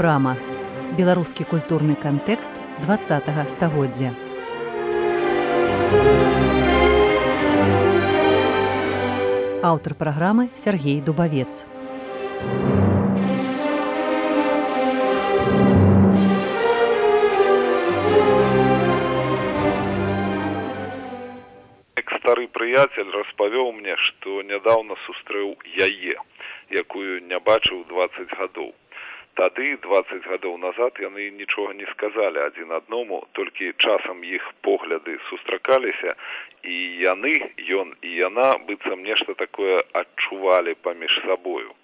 брама беларускі культурны кантэкст два стагоддзя аўтар праграмы Сергей дубавец. Стары прыяцель распавёў мне што нядаўна сустрэў яе якую не бачыў двадцать гадоў тады двадцать гадоў назад яны нічога не сказалі адзін адному толькі часам іх погляды сустракаліся і яны ён і яна быццам нешта такое адчувалі паміж сабою.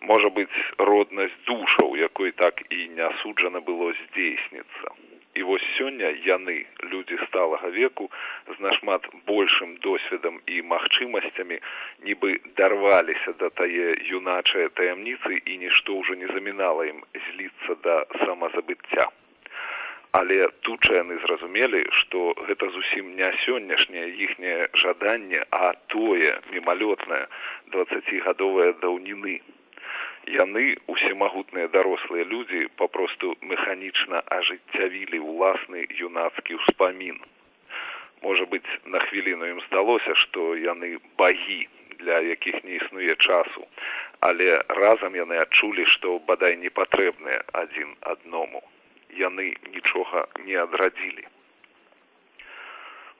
Можа быць роднасць душаў якой так і не суджана было здзейсніцца і вось сёння яны людзі сталага веку з нашмат большым досведам і магчымасцямі нібы дарваліся да тае юначае таямніцы і нішто ўжо не замінала ім зліцца да самазабыцця. Але тут жа яны зразумелі што гэта зусім не сённяшняе іхняе жаданне а тое мімалётнае двадцацігадовая даўніны яны усемагутныя дарослыя людзі папросту механічна ажыццявілі ўласны юнацкі ўспамін. Можа быць на хвіліну ім здалося што яны багі для якіх не існуе часу. Але разам яны адчулі што бадай не патрэбныя адзін адному. Яны нічога не адрадзілі.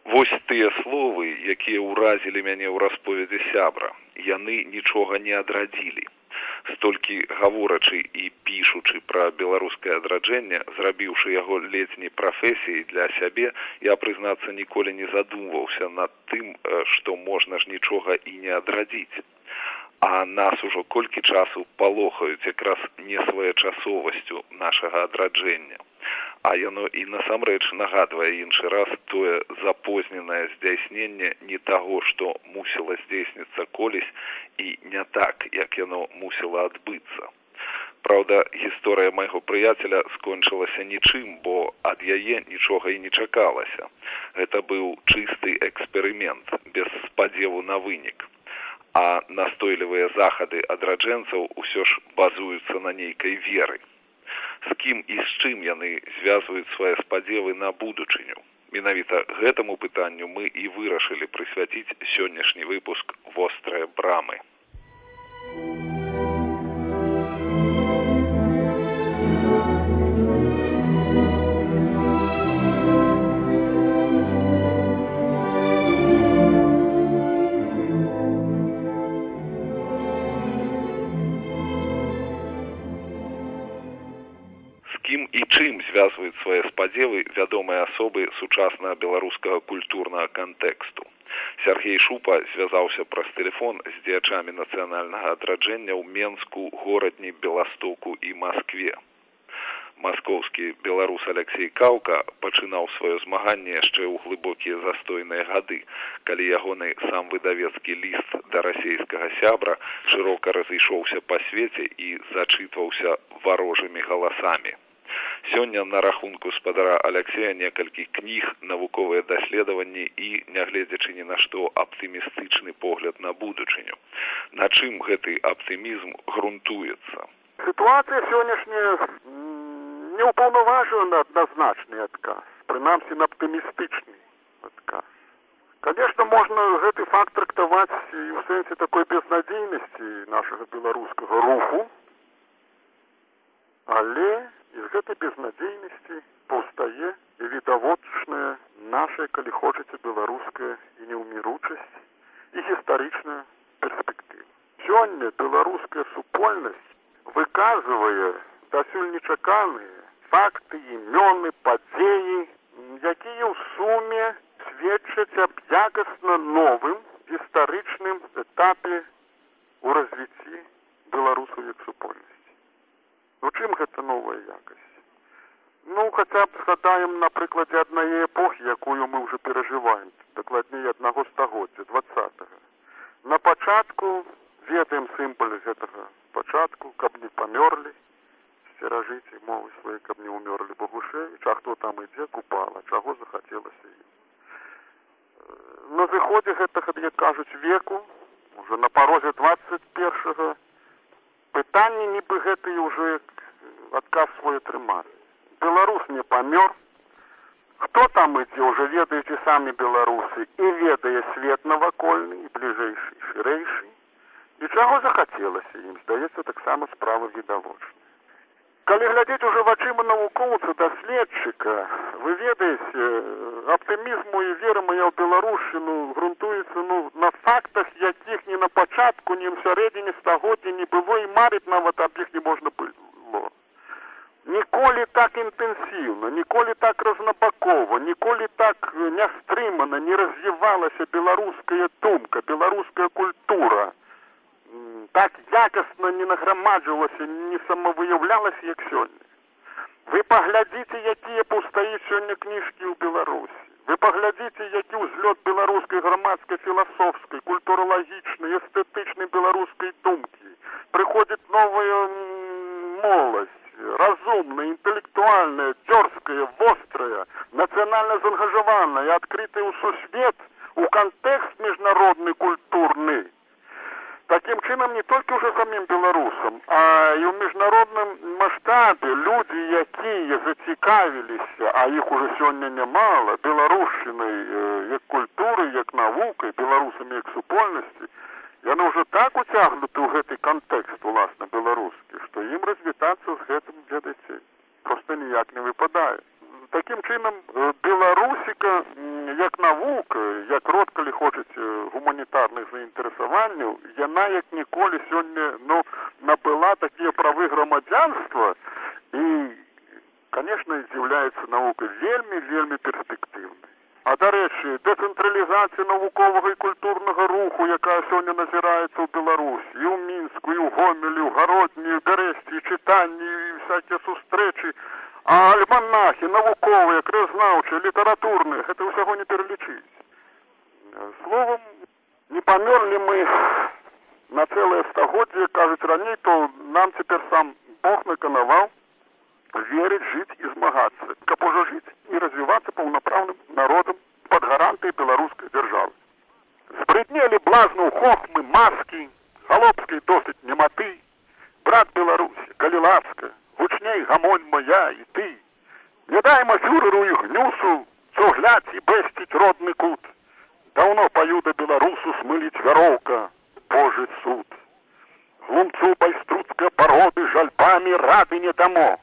Вось тыя словы, якія ўразілі мяне ў расповедзе сябра, яны нічога не адрадзілі столькі гаворачы і пішучы пра беларускае адраджэнне зрабіўшы яго не прафесіяй для сябе я прызнацца ніколі не задумваўся над тым што можна ж нічога і не адрадзіць. А нас ужо колькі часу палохаюць якраз несвоечасовасцю нашага адраджэння а яно і насамрэч нагадвае іншы раз тое запозненае здзяйсненне не таго што мусіла здзейсніцца колісь і не так як яно мусіла адбыцца Праўда, гісторыя майго прыяцеля скончылася нічым, бо ад яе нічога і не чакалася. Гэта быў чысты эксперымент без спадзеву на вынік. А настойлівыя захады адраджэнцаў усё ж базуюцца на нейкай веры з кім і з чым яны звязваюць свае спадзевы на будучыню. Менавіта гэтаму пытанню мы і вырашылі прысвяціць сённяшні выпуск вострыя брамы. чым спадзевы вядомыя асобы сучаснага беларускага культурнага кантэксту. Сергей Шупа звязаўся праз тэлефон з дзеячамі нацыянальнага адраджэння ў Менску, горадні Беластоку і Маскве. Маскоўскі беларус Алексей Каўка пачынаў сваё змаганне яшчэ ў глыбокія застойныя гады, калі ягоны сам выдавецкі ліст да расійскага сябра шырока разышоўся па свеце і зачытваўся варожымі галасамі сёння на рахунку спадара алексея некалькі кніг навуковыя даследаванні і нягледзячы ні на што аптымістычны погляд на будучыню. На чым гэты аптымізм грунтуецца? Сітуацыя сённяшняя не ўпаўнаважыла на адназначны адказ прынамсі на аптымістычны адказ конечно можна гэты факт трактаваць і ў сэнсе такой безнадзейнасці нашага беларускага руху але з гэтай безнадзейнасці паўстае і відавочная наша калі хочаце беларуская і неўміручасць і гістарычная перспектыва сёння беларуская супольнасць выказвае дасюль нечаканыя факты імёны падзеі якія ў суме сведчаць аб якасна новым гістарычным этапе у развіцці беларусаў як супольнасць Ну чым гэта новая якасць? Ну хаця б згадаем на прыкладзе аднае эпохі, якую мы ўжо перажываем, дакладней аднаго стагоддзя двадцатого. На пачатку ведаем сімпаль гэтага пачатку, каб не памёрлі сцеражыце мовы свае, каб не ўмёрлі багушевіч, а хто там ідзе купала, чаго захацелася ім. На зыходзе гэтага, як кажуць веку, уже на парозе 21 пытанне нібы гэтыя ўжо ад адказ свой атрымаць. Беларус не памёр. Хто там ідзе, уже ведаеце самі беларусы і ведае свет навакольны і бліжэйшы, шырэйшы. І чаго захацелася ім, здаецца, таксама справа відавочна. Калі глядзець уже вачыма навукоўца даследчыка, вы ведаеце, аптымізму і вера моя ў беларушчыну грунтуецца ну, на фактах, якіх ні на пачатку, ні ў сярэдзіне стагоддзя не было і марыць нават аб іх не можна было. Ніколі так інтэнсіўна, ніколі так разнабакова, ніколі так нястрымана не развівалася беларуская думка, беларуская культура так якасна не награмаджвалася, не самавыяўлялася, як сёння. Вы паглядзіце, якія пустаіць сёння кніжкі ў Беларусі. Вы паглядзіце, які ўзлёт беларускай грамадскай філасофскай, культуралагічнай, эстэтычнай беларускай думкі. Прыходзіць новая моладзь, разумная, інтэлектуальная, дзёрзкая, вострая, нацыянальна заангажаваная, адкрытая ў сусвет у кантэкст міжнародны культурны. Такім чынам не толькі ўжо самім беларусам, а і ў міжнародным маштабе людзі, якія зацікавіліся, а іх уже сёння нямала беларушчынай як культуры, як навукай, беларусамі як супольнасці, яны ўжо так уцягнуты ў гэты кантэкст уласна беларускі, што ім развітацца з гэтым ведаце проста ніяк не выпадае. Такім чынам беларусіка як навука, як род, калі хочаце гуманітарных заінтарэсаванняў, яна як ніколі сёння ну, набыла такія правы грамадзянства і, конечно, з'яўляецца навука вельмі вельмі перспектыўнай. А дарэчы, дэцэнтралізацыя навуковага і культурнага руху, якая сёння назіраецца ў Беларусі, і ў мінску, і ў гомелі, ў гародні, бярэсці, чытанні і всякія сустрэчы, А альманахі, навуковыя, крызнаўчыя, літаратурныя, гэта ўсяго не пералічыць. Словам, памёрлі мы на цэлае стагоддзе, кажуць раней, то нам цяпер сам Бог наканаваў верыць, жыць і змагацца, каб ужо жыць і развівацца паўнапраўным народам пад гарантай беларускай дзяржавы. Спрытнелі блазну хохмы, маскі, халопскай досыць нематы, брат Беларусі, калі ласка, гучней гамонь моя і ты. Не дайма фюреру і гнюсу, цугляць і бэсціць родны кут. Даўно паю да беларусу смыліць вяроўка, Божы суд. Глумцу байструцкай пароды жальбамі рады не дамо.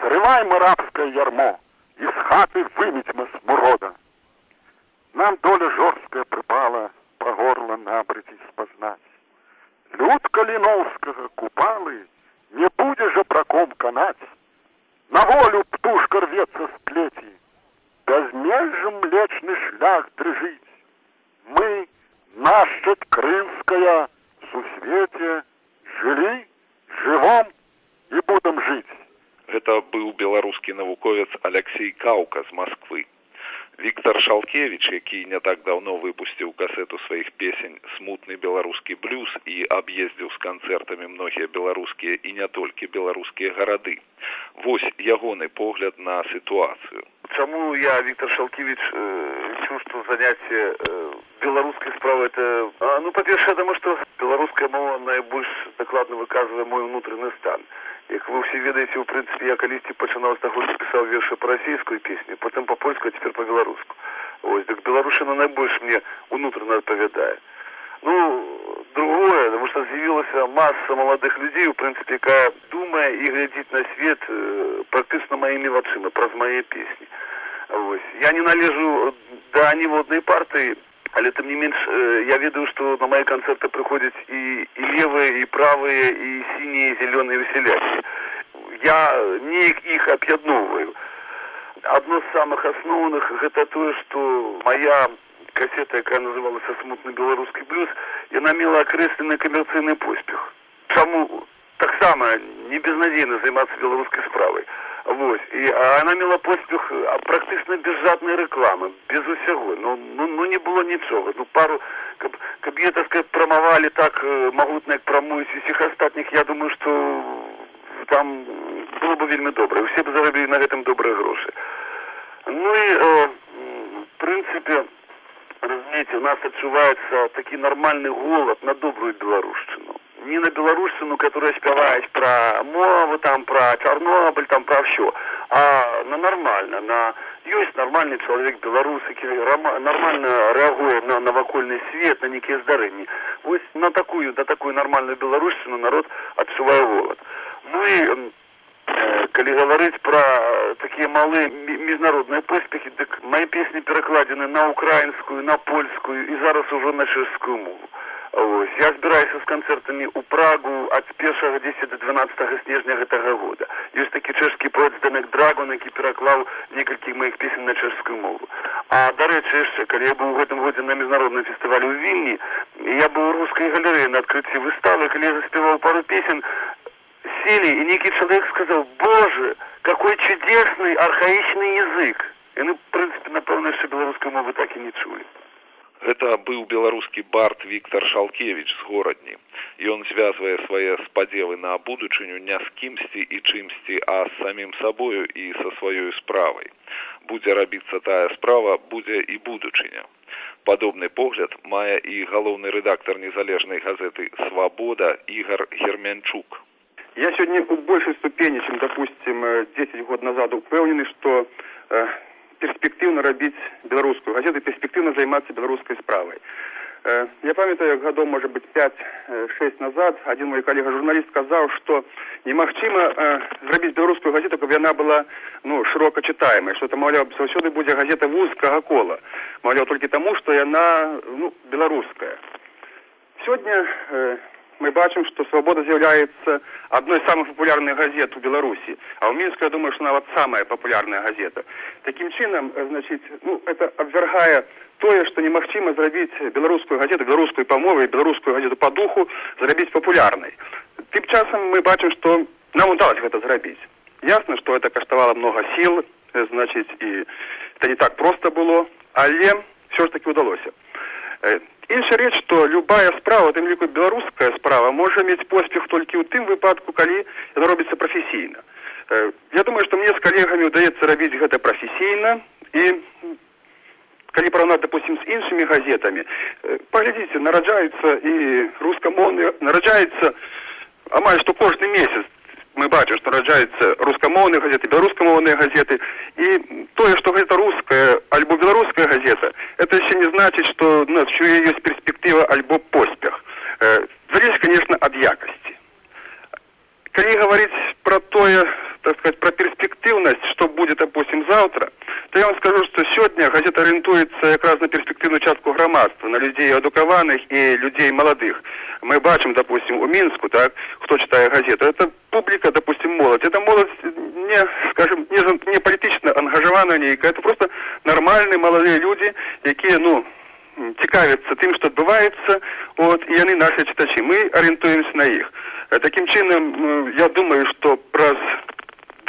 Срывай мы рабскае ярмо і з хаты выміць мы смурода. Нам доля жорсткая прыпала па горла набрыць і спазнаць. Алексей Каўка з Масквы. Віктор Шалкевич, які не так даўно выпусціў касету сваіх песень смутны беларускі блюз і аб'ездзіў з канцэртамі многія беларускія і не толькі беларускія гарады. Вось ягоны погляд на сітуацыю. Чаму я Віктор Шалкевич лічу, э, што заняцце э, беларускай справы это а, ну па-першае, таму што беларуская мова найбольш дакладна выказвае мой унутраны стан як вы ўсе ведаеце у прынцыпе я калісьці пачынаў з таго пісаў вершы па расійскую песню потым па польску а цяпер па беларуску ось дык беларушына найбольш мне унутрана адпавядае ну другое потому что з'явілася масса маладых людзей у прынцыпе якая думае і глядзіць на свет э, практычна маімі вачыма праз мае песні ось. Я не належу да ніводнай партыі але тым не менш э, я ведаю што на мае канцэрты прыходзяць і і левыя і правыя і сінія зялёныя весяляці я неяк іх аб'ядноўваю. Адно з самых асноўных гэта тое што моя касета якая называлася смутны беларускі блюз яна мела акрэслены камерцыйны поспех. Чаму таксама не безнадзейна займацца беларускай справай Вось. І она мела поспех практычна без жаднай рэкламы, без усяго. Ну, ну, ну не было нічога. Ну пару каб, каб я так сказать, прамавалі так магутна, як прамуюць усіх астатніх, я думаю, што там было бы вельмі добра. Усе б зарабілі на гэтым добрыя грошы. Ну і э, прынцыпе, разумееце, у нас адчуваецца такі нармальны голад на добрую беларушчыну. Не на беларушчыну которая спяваюць пра мову там пра чарнобыль там пра ўсё а на нормально на ёсць нармальны чалавек беларус які нормально рэагуе на навакольны свет на нейкія здарэнні вось на такую да такую нармальную беларушчыну народ адчувае голод ну і э, калі гаварыць пра такія малыя міжнародныя поспехі дык мои песні перакладзены на украінскую на польскую і зараз ужо на чэшскую мову Ось. Я збіраюся з канцэртамі ў прагу ад першага 10 до 12 снежня гэтага года. Ёсць такі чэшскі поэт Дэнек Драгон, які пераклаў некалькі маіх песен на чэшскую мову. А дарэчы яшчэ, калі я быў у гэтым годзе на міжнародным фестывалю ў вільні, я быў у рускай галерэі на адкрыцці выставы, калі я заспяваў пару песен, сели, и некий человек сказал, боже, какой чудесный архаичный язык. И ну, в принципе, напевно, що белорусскую мову так и не чули. Гэта быў беларускі бард Віктор Шалкевич з горадні. Ён звязвае свае спадзевы на будучыню не з кімсьці і чымсьці, а з самім сабою і са сваёй справай. Будзе рабіцца тая справа, будзе і будучыня. Падобны погляд мае і галоўны рэдактар незалежнай газеты свабода ігар гермянчук. Я сегодня в большей ступени, чем, допустим, 10 год назад упэўнены, что э, перспектыўна рабіць беларускую газету перспектыўна займацца беларускай справай. Э, я памятаю гадоў можа быть пять шесть назад один мой калега журналіст сказаў что немагчыма э, зрабіць беларускую газету каб яна была ну шырока чытаемая что это маўляў заўсёды будзе газета вузкага кола. Маўляў толькі таму что яна ну беларуская. Сегодня э, мы бачым что свабода з'яўляецца адной з самых папулярных газет у беларусі. А ў мінску я думаю что нават самая папулярная газета. Таким чынам э, значит ну это абвяргае тое что немагчыма зрабіць беларускую газету беларускую памовы беларускую газету по духу зрабіць папулярнай. Тым часам мы бачым что нам удалось гэта зрабіць. Ясно что это каштавала много сил э, значит і это не так просто было але все ж таки удалося. Э, Інша рэч, што любая справа, тым ліку беларуская справа можа мець поспех толькі ў тым выпадку, калі яна робіцца прафесійна. Я думаю, што мне з калегамі ўдаецца рабіць гэта прафесійна і калі параўнаць допустим з іншымі газетамі паглядзіце нараджаюцца і рускамоўны нараджаецца амаль што кожны месяц мы бачым што нараджаюцца рускамоўныя газеты беларускамоўныя газеты. І тое што гэта руская альбо беларуская газета это еще не значыць что ну, що ёсць перспектыва альбо поспех. Э, залез конечно ад якасці. Калі гаварыць про тое так сказать про перспектыўнасць что будет допустим завтра то я вам скажу что сёння газета арыентуецца якраз на перспектыўную частку грамадства на людзей адукаваных і людзей маладых мы бачым допустим у мінску так хто читае газету это публіка допустим моладзь это моладзь не скажем не не палітычна ангажавана нейкая это просто нармальные маладыя людзі якія ну цікавяцца тым што адбываецца от і яны наши чытачы. Мы арыентуемся на іх. Таким чынам я думаю что праз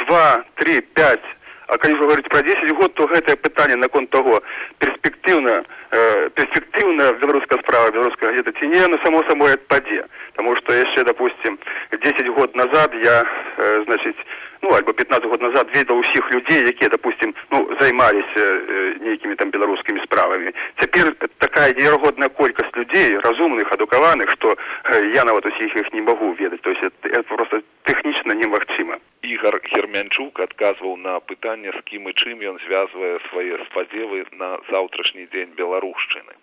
два три пять. А калі говорить про десять год то гэтае пытанне наконт того перспектыўна э, перспектыўна беларуская справа беларуская газета ці не на само самой адпадзе потому что яшчэ допустим десять год назад я э, значит ну альбо пятнадцать год назад ведал усіх людзей якія допустим ну займаліся э, нейкімі там беларускімі справамі цяпер такая неверагодная колькасць людзей разумных адукаваных что э, я нават усіх іх не могу ведаць то есть это, это просто тэхнічна немагчыма ігар гермянчук адказваў на пытанне з кім і чым ён звязвае свае спадзевы на заўтрашні дзень беларушчыны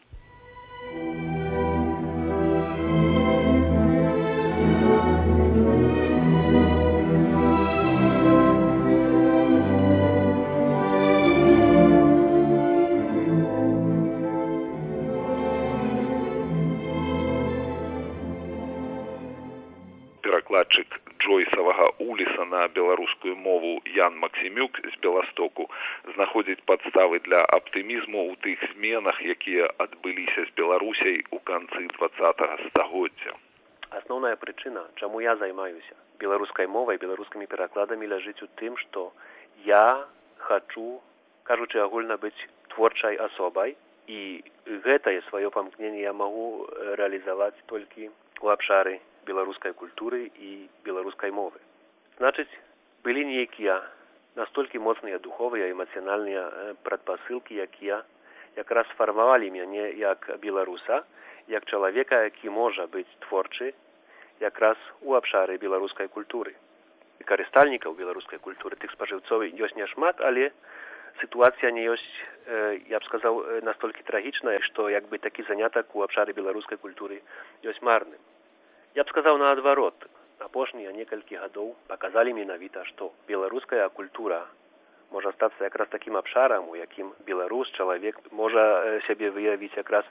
джойсавага уліса на беларускую мову ян максімюк з беластоку знаходзіць падставы для аптымізму ў тых зменах якія адбыліся з беларусяй у канцы двадцатого стагоддзя. Асноўная прычына чаму я займаюся беларускай мовай беларускімі перакладамі ляжыць у тым што я хачу кажучы агульна быць творчай асобай. І гэтае сваё памкненне я магу рэалізаваць толькі у абшары беларускай культуры і беларускай мовы. Значыць былі нейкія настолькі моцныя духовыя эмацыянальныя прадпасылкі якія якраз сфармавалі мяне як беларуса як чалавека які можа быць творчы якраз у абшары беларускай культуры. Карыстальнікаў беларускай культуры тых спажыўцоў ёсць няшмат але сітуацыя не ёсць я б сказаў настолькі трагічная што як бы такі занятак у абшары беларускай культуры ёсць марным я б сказаў наадварот. Апошнія некалькі гадоў паказалі менавіта што беларуская культура можа стацца якраз такім абшарам у якім беларус чалавек можа сябе выявіць якраз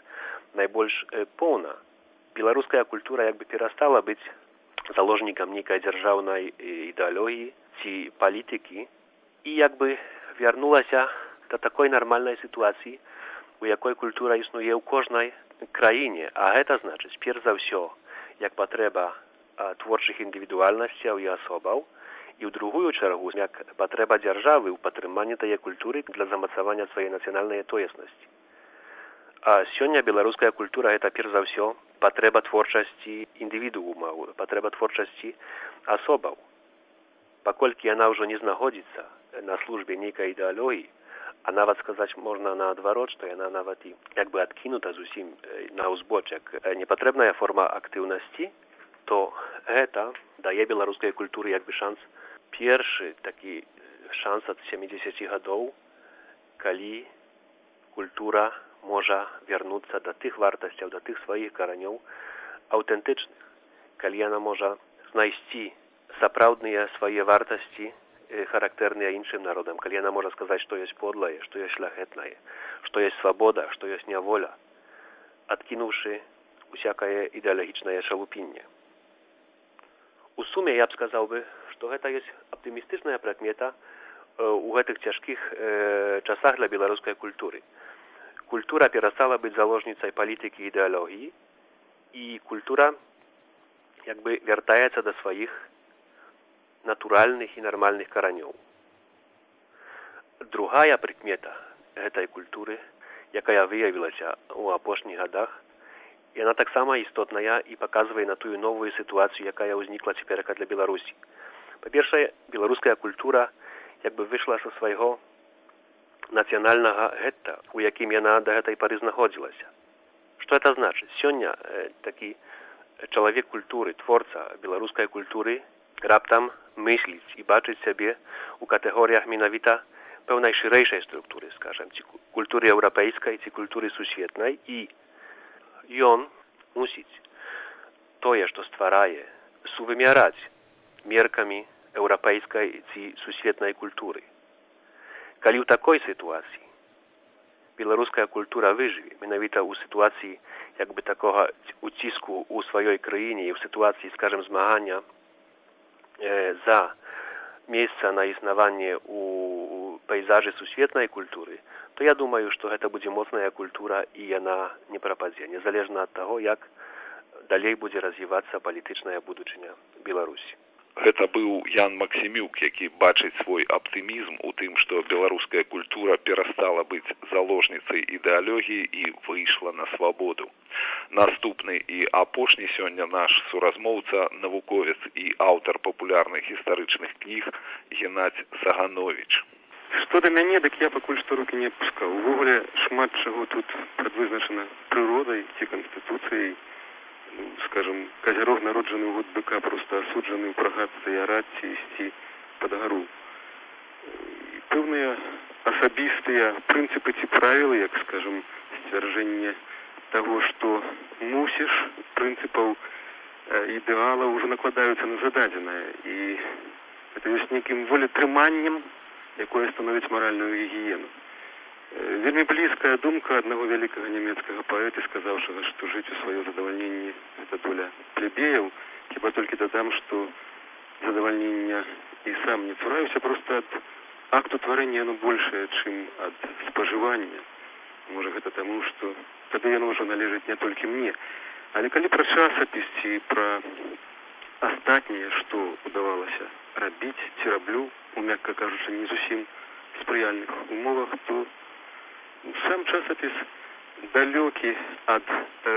найбольш поўна. Беларуская культура як бы перастала быць заложнікам нейкай дзяржаўнай ідэалогіі ці палітыкі і як бы вярнулася да такой нармальнай сітуацыі у якой культура існуе ў кожнай краіне. А гэта значыць перш за ўсё як патрэба творчых індывідуальнасцяў і асобаў. І ў другую чаргу як патрэба дзяржавы ў падтрыманні тае культуры для замацавання сваёй нацыянальнай тоеснасці. А сёння беларуская культура это перш за ўсё патрэба творчасці індывідуумаў патрэба творчасці асобаў. Паколькі яна ўжо не знаходзіцца на службе нейкай ідэалогіі а нават сказаць можна наадварот што яна нават і як бы адкінута зусім на ўзбочак. Непатрэбная форма актыўнасці то гэта дае беларускай культуры як бы шанс першы такі шанс ад семидесяти гадоў калі культура можа вярнуцца да тых вартасцяў да тых сваіх каранёў аўтэнтычных. Калі яна можа знайсці сапраўдныя свае вартасці характэрныя іншым народам калі яна можа сказаць што ёсць подлае што ёсць шляхетнае што ёсць свабода што ёсць няволя адкінуўшы усякае ідэалагічнае шалупінне у суме я б сказаў бы што гэта ёсць аптымістычная прыкмета у гэтых цяжкіх часах для беларускай культуры. Культура перастала быць заложніцай палітыкі ідэалогіі і культура як бы вяртаецца да сваіх натуральных і нармальных каранёў. Другая прыкмета гэтай культуры якая выявілася ў апошніх гадах яна таксама істотная і паказвае на тую новую сітуацыю якая ўзнікла цяперака для беларусі. Па-першае беларуская культура як бы выйшла са свайго нацыянальнага гетта у якім яна да гэтай пары знаходзілася. Што это значыць? Сёння э, такі чалавек культуры творца беларускай культуры раптам мысліць і бачыць сябе у катэгорыях менавіта пэўнай шырэйшай структуры скажем ці культуры еўрапейскай ці культуры сусветнай і ён мусіць тое што стварае сувымяраць меркамі еўрапейскай ці сусветнай культуры калі ў такой сітуацыі беларуская культура выжыве менавіта ў сітуацыі як бы такога уціску ў сваёй краіне і ў сітуацыі скажем змагання э, за месца на існаванне у пейзажы сусветнай культуры то я думаю што гэта будзе моцная культура і яна не прападзе незалежна ад таго як далей будзе развівацца палітычная будучыня беларусі гэта быў ян максімюк які бачыць свой аптымізм у тым што беларуская культура перастала быць заложніцай ідэалогіі і выйшла на свабоду. Наступны і апошні сёння наш суразмоўца навуковец і аўтар папулярных гістарычных кніг геннадзь саганович што да мяне дык я пакуль што рукі не пускаў увогуле шмат чаго тут прадвызначана прыродай ці канстытуцыяй скажем казярог народжаны ў год быка просто асуджаны ў прагацца і араць ці ісці пад гару пэўныя асабістыя прынцыпы ці правілы як скажем сцвярджэнне таго што мусіш прынцыпаў ідэала ўжо накладаюцца на зададзенае і это ёсць нейкім волетрыманнем якое становіць маральную гігіену вельмі блізкая думка аднаго вялікага нямецкага паэта сказаўшага што жыць у сваё задавальненне это доля плебеяў. Хіба толькі дадам што задавальнення і сам не цураюся просто ад акту тварэння яно большае чым ад спажывання. Можа гэта таму што тады яно ўжо належыць не толькі мне. Але калі пра часапіс ці пра астатняе што удавалася рабіць ці раблю у мякка кажучы не зусім спрыяльных умовах то сам часопіс далёкі ад э,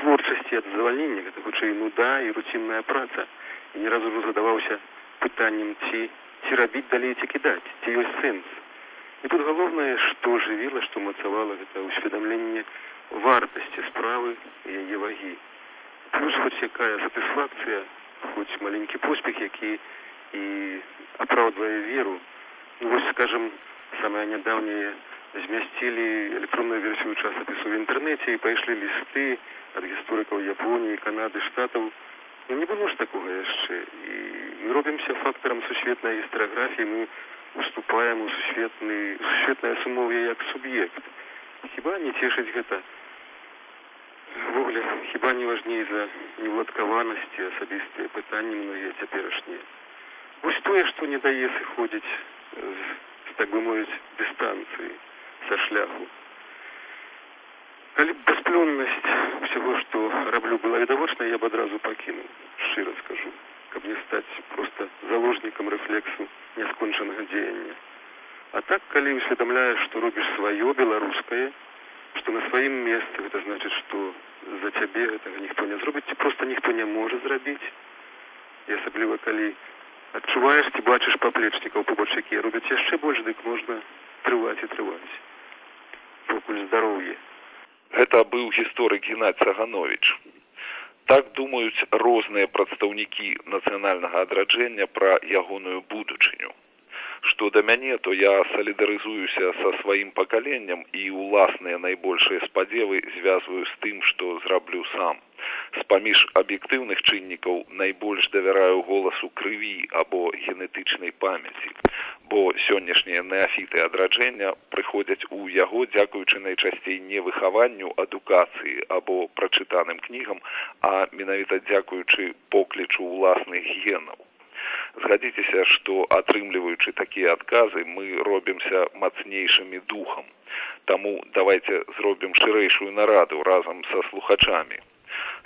творчасці ад звальнення гэта хутчэй нуда і руцінная праца. І ні разу задаваўся пытаннем ці ці рабіць далей ці кідаць ці ёсць сэнс і тут галоўнае што жывіла што мацавала гэта ўсведамленне вартасці справы яе вагі плюс хоць якая сатысфакцыя хоць маленькі поспех які і апраўдвае веру. Ну, вось скажем самае нядаўняе змясцілі электронную версію часопісу в інтэрнэце і пайшлі лісты ад гісторыкаў японіі канады штатаў ну не было ж такога яшчэ і мы робімся фактарам сусветнай гістараграфіі мы уступаем у сусветны сусветнае сумове як суб'ект хіба не цешыць гэта ввогуле хіба не важней за неўладкаванасці асабістыя пытанні многія цяперашнія вось тое што не дае сыходзіць з, з так бы мовіць дыстанцыі са шляху. Калі б бясплённасць усяго што раблю была відавочна я б адразу пакінуў шчыра скажу каб не стаць проста заложнікам рэфлексу няскончанага дзеяння а так калі усведамляеш што робіш сваё беларускае што на сваім месцы гэта значыць што за цябе гэтага ніхто не зробіць ці проста ніхто не можа зрабіць і асабліва калі адчуваеш ці бачыш паплечнікаў побач якія робяць яшчэ больш дык можна трываць і трываць покуль здароўе гэта быў гісторык геннадь цаганович так думаюць розныя прадстаўнікі нацыянальнага адраджэння пра ягоную будучыню. Што да мяне то я салідарызуюся са сваім пакаленнем і ўласныя найбольшыя спадзевы звязваю з тым што зраблю сам з паміж аб'ектыўных чыннікаў найбольш давяраю голасу крыві або генетычнай памяці бо сённяшнія неафіты адраджэння прыходзяць у яго дзякуючы найчасцей не выхаванню адукацыі або прачытаным кнігам а менавіта дзякуючы поклічу ўласных генаў згадзіцеся што атрымліваючы такія адказы мы робімся мацнейшымі духам таму давайте зробім шырэйшую нараду разам са слухачамі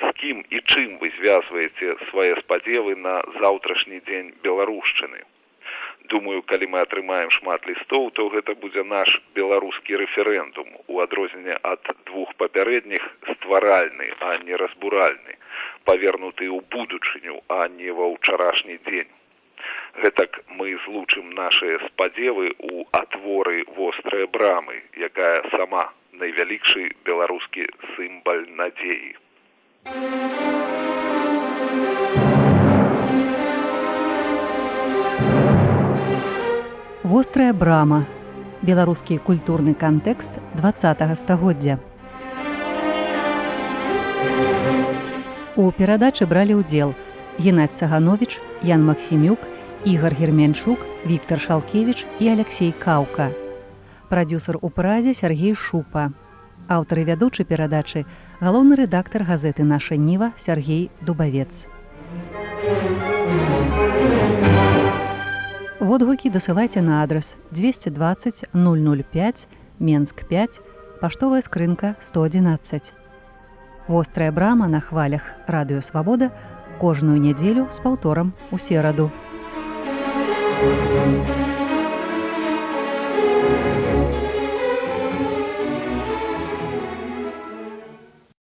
з кім і чым вы звязваеце свае спадзевы на заўтрашні дзень беларушчыны. Думаю калі мы атрымаем шмат лістоў то гэта будзе наш беларускі рэферэндум у адрозненне ад двух папярэдніх стваральны а не разбуральны павернуты ў будучыню а не ва ўчарашні дзень. Гэтак мы злучым нашыя спадзевы ў атворы вострыя брамы якая сама найвялікшы беларускі сімбаль надзеі вострая брама беларускі культурны кантэкст два стагоддзя у перадачы бралі ўдзел геннадь саганович ян максімюк Ігор Герменчук, Віктор Шалкевіч і Алексей Каўка. Прадюсер у празе Сергей Шупа. Аўтар і вядучы перадачы галоўны рэдактар газеты наша ніва Сергей Дубавец. Водгукі дасылайце на адрас 220 005 Менск 5 паштовая скрынка 111. Вострая брама на хвалях радыёвабода кожную нядзелю з паўторам у сераду. You.